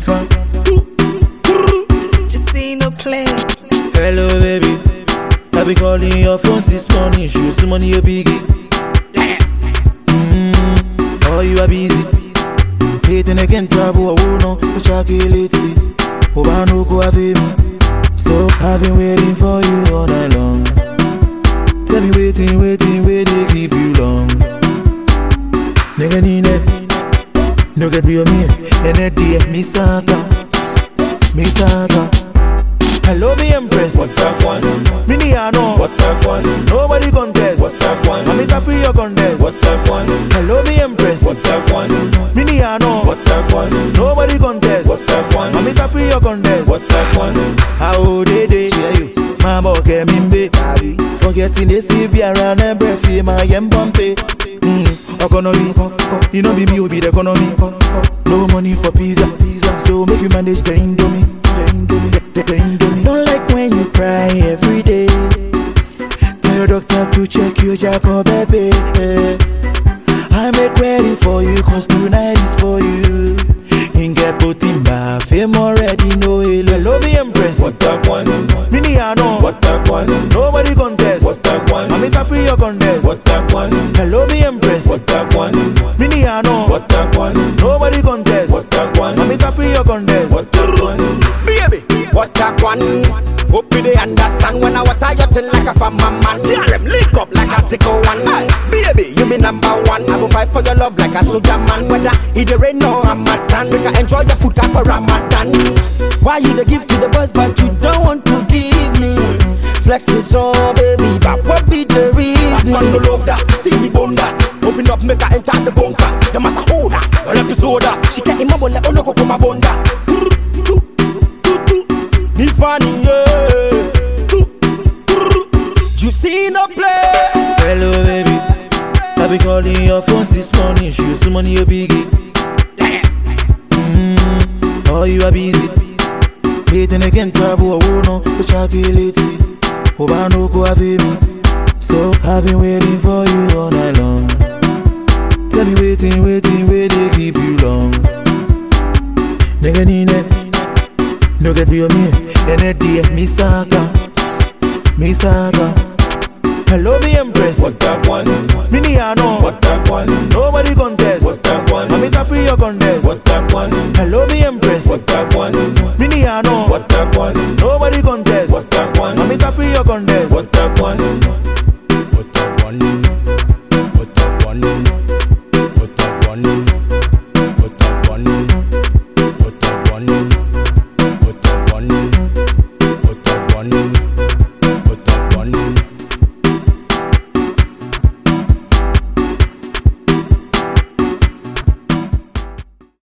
fanfan. Just see no play. Hello, baby. I be calling your phone this morning. Show some money, you biggie. Mm, oh, you are busy. Hating again, trouble, I won't know. But you lately. Oh, I know, go have me. So I've been waiting for you all night long. No get be me. And that day, me saka. Me saka. Hello, me empress. What that one? Me ni know. What that one? Nobody contest. What that one? I'm it free your contest. What that one? Hello, me empress. What that one? Me ni know. What that one? Nobody contest. What that one? I'm it free your contest. What that one? How they they hear you? Mama okay me be baby. Forgetting the CB around and breath my yam bumpy. Economy, you know be me will be the economy. No money for pizza, so make you manage the indomie, the indomie, the, the indomie. Don't like when you cry every day. Tell your doctor to check you, Jacob, baby. Eh. I make ready for you, cause tonight is for you. In get put in bath, fame already it free your contest. What that one? Hello, me empress. What that one? Me ni I. What that one? Nobody contest. What that one? I'm it free your contest. What that one? Baby, what that one? Hope you they understand when I water you thing like a farmer man. Yeah, them link up like a tickle one. Baby, you be number one. I go fight for your love like a soldier man. Whether it the rain or I'm a tan, make I enjoy your food like a Ramadan. Why you the give to the boys but you don't want to give me? Flexing so baby, but what no love that, see me bone that. Open up, make her enter the bunker. The massa hold that, or episode that. She can't imagine let all come my bunda. Me funny, yeah. You see no play. Hello, baby. I be calling your phone this morning. Show some money, you biggie. Mm, oh, you are busy. Hating again, trouble, I won't know. But. Oh, I know, go have me. So I've been waiting for you all night long. Tell me, waiting, waiting, where they keep you long. Nigga, need it. No get be on me. And that day, me saka. Me saka. Hello, me empress. What that one? Me ni I know. What that one? Nobody contest. What that one? I'm it free your contest. What that one? Hello, me